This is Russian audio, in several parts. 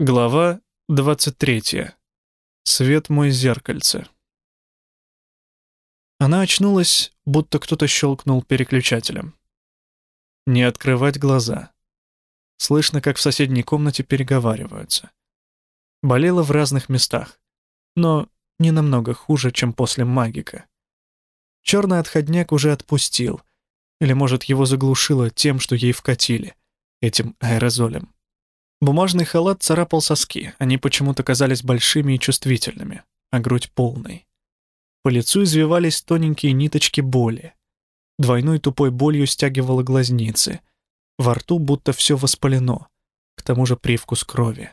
Глава 23. Свет мой зеркальце. Она очнулась, будто кто-то щелкнул переключателем. Не открывать глаза. Слышно, как в соседней комнате переговариваются. Болела в разных местах, но не намного хуже, чем после магика. Черный отходняк уже отпустил, или, может, его заглушило тем, что ей вкатили, этим аэрозолем. Бумажный халат царапал соски, они почему-то казались большими и чувствительными, а грудь полной. По лицу извивались тоненькие ниточки боли. Двойной тупой болью стягивало глазницы. Во рту будто все воспалено, к тому же привкус крови.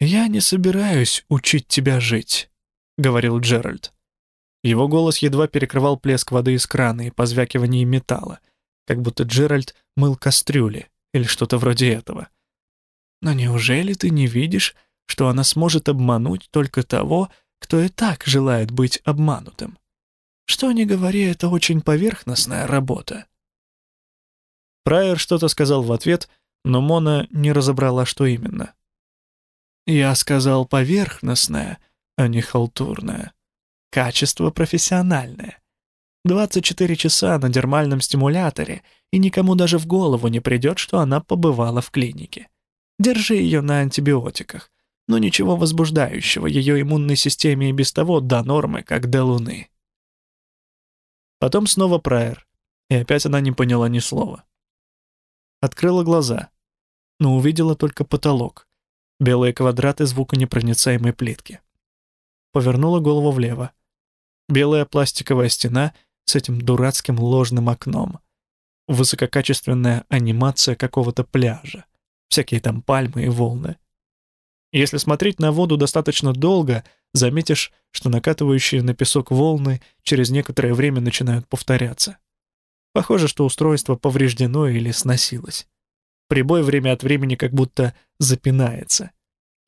«Я не собираюсь учить тебя жить», — говорил Джеральд. Его голос едва перекрывал плеск воды из крана и позвякивание металла, как будто Джеральд мыл кастрюли или что-то вроде этого. Но неужели ты не видишь, что она сможет обмануть только того, кто и так желает быть обманутым? Что ни говори, это очень поверхностная работа. Прайер что-то сказал в ответ, но Мона не разобрала, что именно. «Я сказал поверхностная, а не халтурная. Качество профессиональное. 24 часа на дермальном стимуляторе, и никому даже в голову не придет, что она побывала в клинике. Держи ее на антибиотиках. Но ничего возбуждающего, ее иммунной системе и без того до нормы, как до луны. Потом снова Прайер, и опять она не поняла ни слова. Открыла глаза, но увидела только потолок, белые квадраты звуконепроницаемой плитки. Повернула голову влево. Белая пластиковая стена с этим дурацким ложным окном. Высококачественная анимация какого-то пляжа всякие там пальмы и волны. Если смотреть на воду достаточно долго, заметишь, что накатывающие на песок волны через некоторое время начинают повторяться. Похоже, что устройство повреждено или сносилось. Прибой время от времени как будто запинается.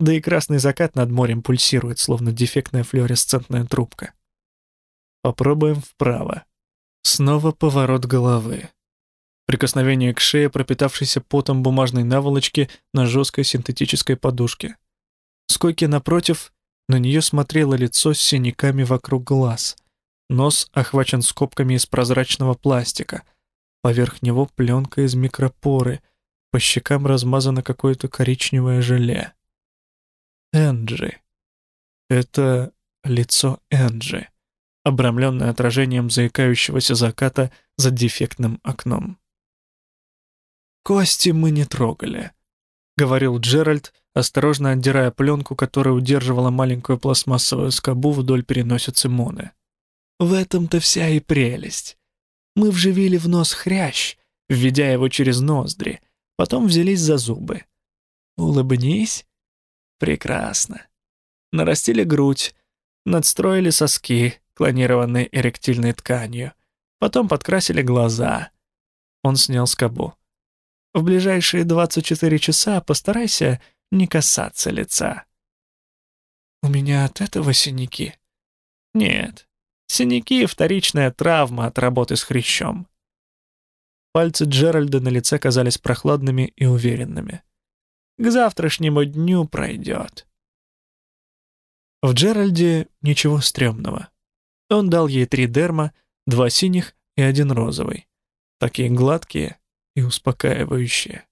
Да и красный закат над морем пульсирует, словно дефектная флуоресцентная трубка. Попробуем вправо. Снова поворот головы. Прикосновение к шее, пропитавшейся потом бумажной наволочки на жесткой синтетической подушке. С койки напротив на нее смотрело лицо с синяками вокруг глаз. Нос охвачен скобками из прозрачного пластика. Поверх него пленка из микропоры. По щекам размазано какое-то коричневое желе. Энджи. Это лицо Энджи, обрамленное отражением заикающегося заката за дефектным окном. «Кости мы не трогали», — говорил Джеральд, осторожно отдирая пленку, которая удерживала маленькую пластмассовую скобу вдоль переносицы Моны. «В этом-то вся и прелесть. Мы вживили в нос хрящ, введя его через ноздри, потом взялись за зубы. Улыбнись. Прекрасно. Нарастили грудь, надстроили соски, клонированные эректильной тканью, потом подкрасили глаза». Он снял скобу. В ближайшие 24 часа постарайся не касаться лица. У меня от этого синяки? Нет. Синяки — вторичная травма от работы с хрящом. Пальцы Джеральда на лице казались прохладными и уверенными. К завтрашнему дню пройдет. В Джеральде ничего стрёмного. Он дал ей три дерма, два синих и один розовый. Такие гладкие, и успокаивающее.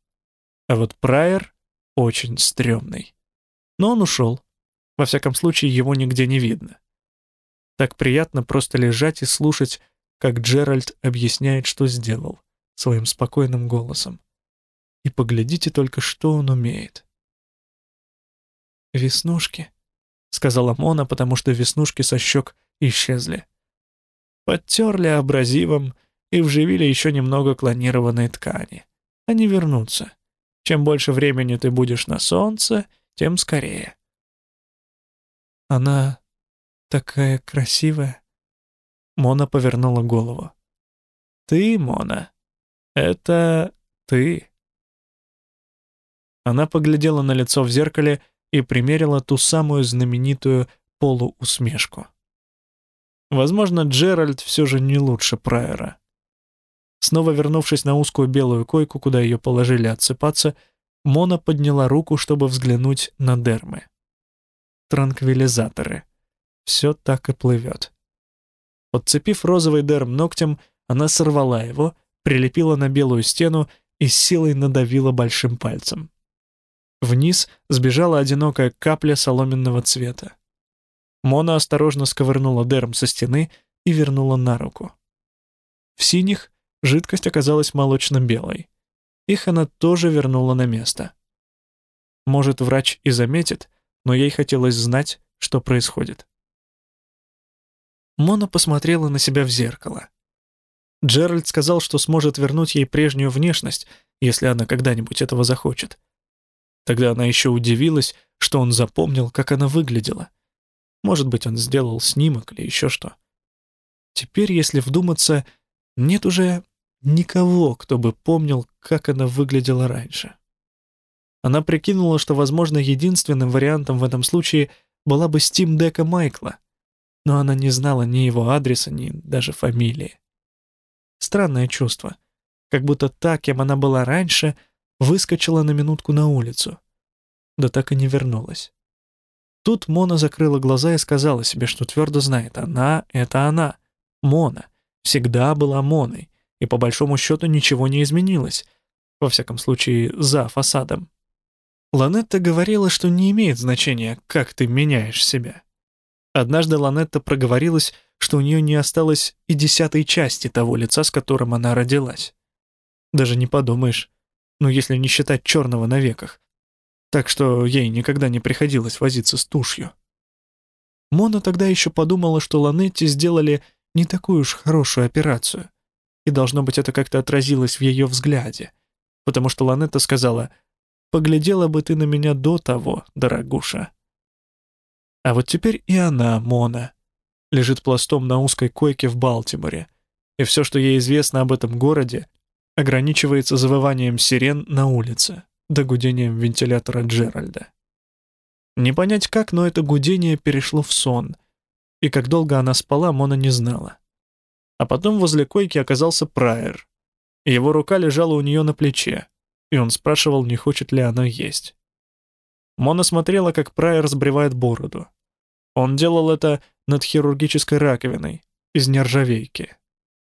А вот Прайер очень стрёмный. Но он ушел. Во всяком случае, его нигде не видно. Так приятно просто лежать и слушать, как Джеральд объясняет, что сделал, своим спокойным голосом. И поглядите только, что он умеет. «Веснушки», — сказала Мона, потому что веснушки со щек исчезли. Подтерли абразивом и вживили еще немного клонированной ткани. Они вернутся. Чем больше времени ты будешь на солнце, тем скорее. Она такая красивая. Мона повернула голову. Ты, Мона, это ты. Она поглядела на лицо в зеркале и примерила ту самую знаменитую полуусмешку. Возможно, Джеральд все же не лучше Прайера. Снова вернувшись на узкую белую койку, куда ее положили отсыпаться, Мона подняла руку, чтобы взглянуть на дермы. Транквилизаторы. Все так и плывет. Подцепив розовый дерм ногтем, она сорвала его, прилепила на белую стену и силой надавила большим пальцем. Вниз сбежала одинокая капля соломенного цвета. Мона осторожно сковырнула дерм со стены и вернула на руку. В синих жидкость оказалась молочно-белой. Их она тоже вернула на место. Может, врач и заметит, но ей хотелось знать, что происходит. Мона посмотрела на себя в зеркало. Джеральд сказал, что сможет вернуть ей прежнюю внешность, если она когда-нибудь этого захочет. Тогда она еще удивилась, что он запомнил, как она выглядела. Может быть, он сделал снимок или еще что. Теперь, если вдуматься, нет уже никого, кто бы помнил, как она выглядела раньше. Она прикинула, что, возможно, единственным вариантом в этом случае была бы стим-дека Майкла, но она не знала ни его адреса, ни даже фамилии. Странное чувство. Как будто та, кем она была раньше, выскочила на минутку на улицу. Да так и не вернулась. Тут Мона закрыла глаза и сказала себе, что твердо знает, она — это она. Мона. Всегда была Моной. И по большому счету ничего не изменилось. Во всяком случае, за фасадом. Ланетта говорила, что не имеет значения, как ты меняешь себя. Однажды Ланетта проговорилась, что у нее не осталось и десятой части того лица, с которым она родилась. Даже не подумаешь, ну если не считать черного на веках. Так что ей никогда не приходилось возиться с тушью. Мона тогда еще подумала, что Ланетти сделали не такую уж хорошую операцию. И должно быть, это как-то отразилось в ее взгляде. Потому что Ланетта сказала, «Поглядела бы ты на меня до того, дорогуша». А вот теперь и она, Мона, лежит пластом на узкой койке в Балтиморе, и все, что ей известно об этом городе, ограничивается завыванием сирен на улице да гудением вентилятора Джеральда. Не понять как, но это гудение перешло в сон, и как долго она спала, Мона не знала. А потом возле койки оказался Прайер. Его рука лежала у нее на плече, и он спрашивал, не хочет ли она есть. Мона смотрела, как Прайер сбривает бороду. Он делал это над хирургической раковиной из нержавейки.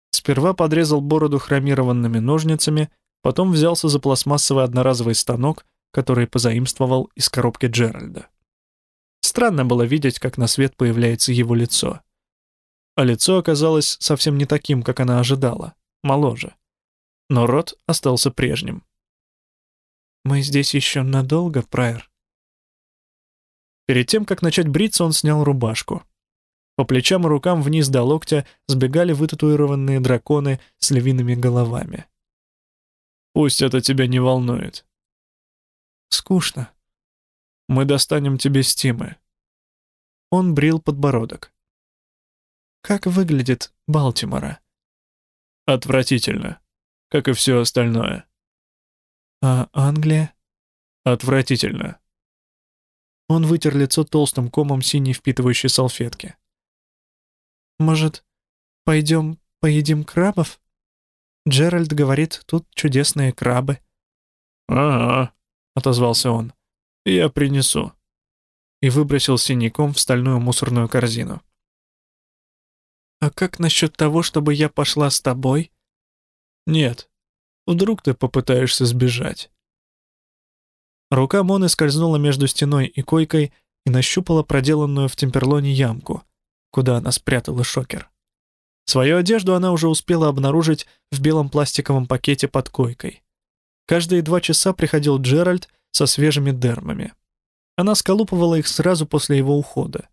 Сперва подрезал бороду хромированными ножницами, потом взялся за пластмассовый одноразовый станок, который позаимствовал из коробки Джеральда. Странно было видеть, как на свет появляется его лицо. А лицо оказалось совсем не таким, как она ожидала, моложе. Но рот остался прежним. «Мы здесь еще надолго, Прайер?» Перед тем, как начать бриться, он снял рубашку. По плечам и рукам вниз до локтя сбегали вытатуированные драконы с львиными головами. «Пусть это тебя не волнует». «Скучно. Мы достанем тебе стимы». Он брил подбородок. «Как выглядит Балтимора?» «Отвратительно, как и все остальное». «А Англия?» «Отвратительно». Он вытер лицо толстым комом синей впитывающей салфетки. «Может, пойдем поедим крабов?» Джеральд говорит, тут чудесные крабы. «Ага», — отозвался он, — «я принесу». И выбросил синий ком в стальную мусорную корзину. «А как насчет того, чтобы я пошла с тобой?» «Нет. Вдруг ты попытаешься сбежать?» Рука Моны скользнула между стеной и койкой и нащупала проделанную в темперлоне ямку, куда она спрятала шокер. Свою одежду она уже успела обнаружить в белом пластиковом пакете под койкой. Каждые два часа приходил Джеральд со свежими дермами. Она сколупывала их сразу после его ухода.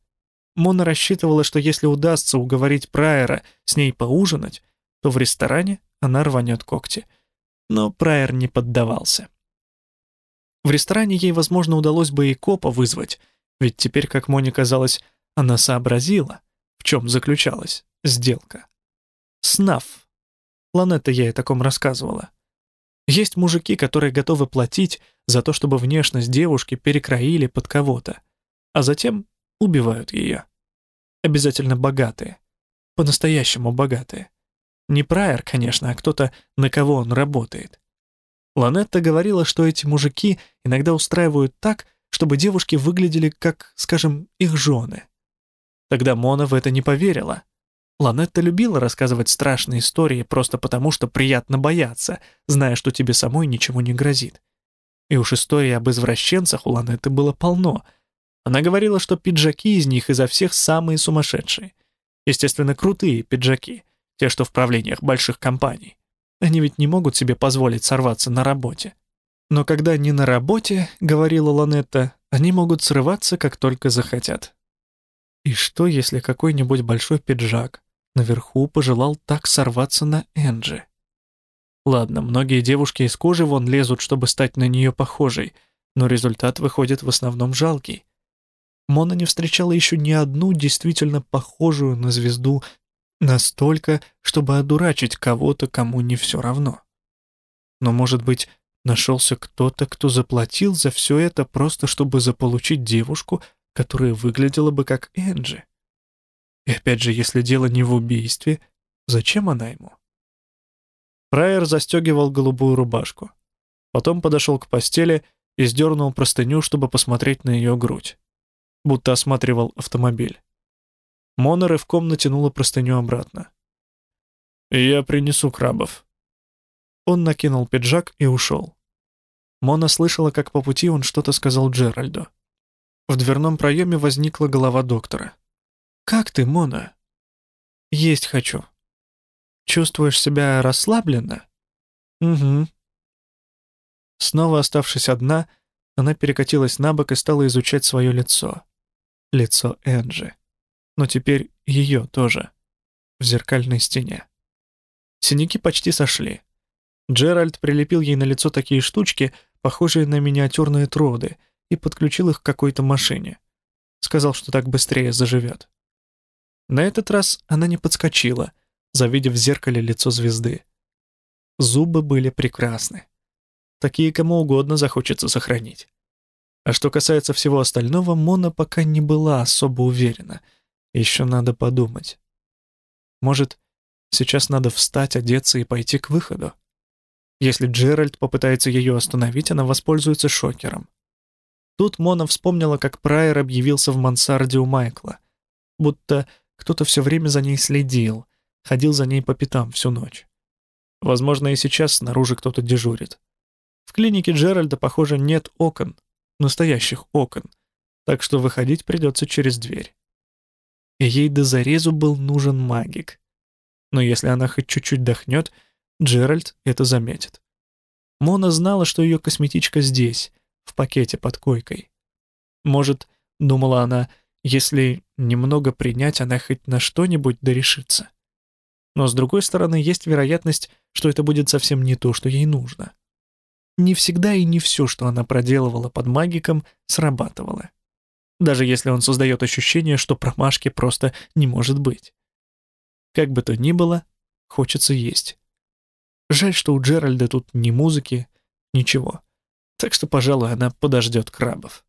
Мона рассчитывала, что если удастся уговорить Прайера с ней поужинать, то в ресторане она рванет когти. Но Прайер не поддавался. В ресторане ей, возможно, удалось бы и копа вызвать, ведь теперь, как Моне казалось, она сообразила, в чем заключалась сделка. Снаф. Ланетта ей о таком рассказывала. Есть мужики, которые готовы платить за то, чтобы внешность девушки перекроили под кого-то, а затем убивают ее. Обязательно богатые. По-настоящему богатые. Не прайер, конечно, а кто-то, на кого он работает. Ланетта говорила, что эти мужики иногда устраивают так, чтобы девушки выглядели как, скажем, их жены. Тогда Мона в это не поверила. Ланетта любила рассказывать страшные истории просто потому, что приятно бояться, зная, что тебе самой ничего не грозит. И уж истории об извращенцах у Ланетты было полно. Она говорила, что пиджаки из них изо всех самые сумасшедшие. Естественно, крутые пиджаки, те, что в правлениях больших компаний. Они ведь не могут себе позволить сорваться на работе. Но когда не на работе, говорила Ланетта, они могут срываться, как только захотят. И что, если какой-нибудь большой пиджак наверху пожелал так сорваться на Энджи? Ладно, многие девушки из кожи вон лезут, чтобы стать на нее похожей, но результат выходит в основном жалкий. Мона не встречала еще ни одну действительно похожую на звезду настолько, чтобы одурачить кого-то, кому не все равно. Но, может быть, нашелся кто-то, кто заплатил за все это просто, чтобы заполучить девушку, которая выглядела бы как Энджи. И опять же, если дело не в убийстве, зачем она ему? Прайер застегивал голубую рубашку. Потом подошел к постели и сдернул простыню, чтобы посмотреть на ее грудь. Будто осматривал автомобиль. Мона рывком натянула простыню обратно. «Я принесу крабов». Он накинул пиджак и ушел. Мона слышала, как по пути он что-то сказал Джеральду. В дверном проеме возникла голова доктора. «Как ты, Мона?» «Есть хочу», Чувствуешь себя расслабленно? Угу. Снова оставшись одна, она перекатилась на бок и стала изучать свое лицо. Лицо Энджи. Но теперь ее тоже. В зеркальной стене. Синяки почти сошли. Джеральд прилепил ей на лицо такие штучки, похожие на миниатюрные троды, и подключил их к какой-то машине. Сказал, что так быстрее заживет. На этот раз она не подскочила — завидев в зеркале лицо звезды. Зубы были прекрасны. Такие кому угодно захочется сохранить. А что касается всего остального, Мона пока не была особо уверена. Еще надо подумать. Может, сейчас надо встать, одеться и пойти к выходу? Если Джеральд попытается ее остановить, она воспользуется шокером. Тут Мона вспомнила, как Прайер объявился в мансарде у Майкла. Будто кто-то все время за ней следил — ходил за ней по пятам всю ночь. Возможно, и сейчас снаружи кто-то дежурит. В клинике Джеральда, похоже, нет окон, настоящих окон, так что выходить придется через дверь. Ей до зарезу был нужен магик. Но если она хоть чуть-чуть дохнет, Джеральд это заметит. Мона знала, что ее косметичка здесь, в пакете под койкой. Может, думала она, если немного принять, она хоть на что-нибудь дорешится. Но, с другой стороны, есть вероятность, что это будет совсем не то, что ей нужно. Не всегда и не все, что она проделывала под магиком, срабатывало. Даже если он создает ощущение, что промашки просто не может быть. Как бы то ни было, хочется есть. Жаль, что у Джеральда тут ни музыки, ничего. Так что, пожалуй, она подождет крабов.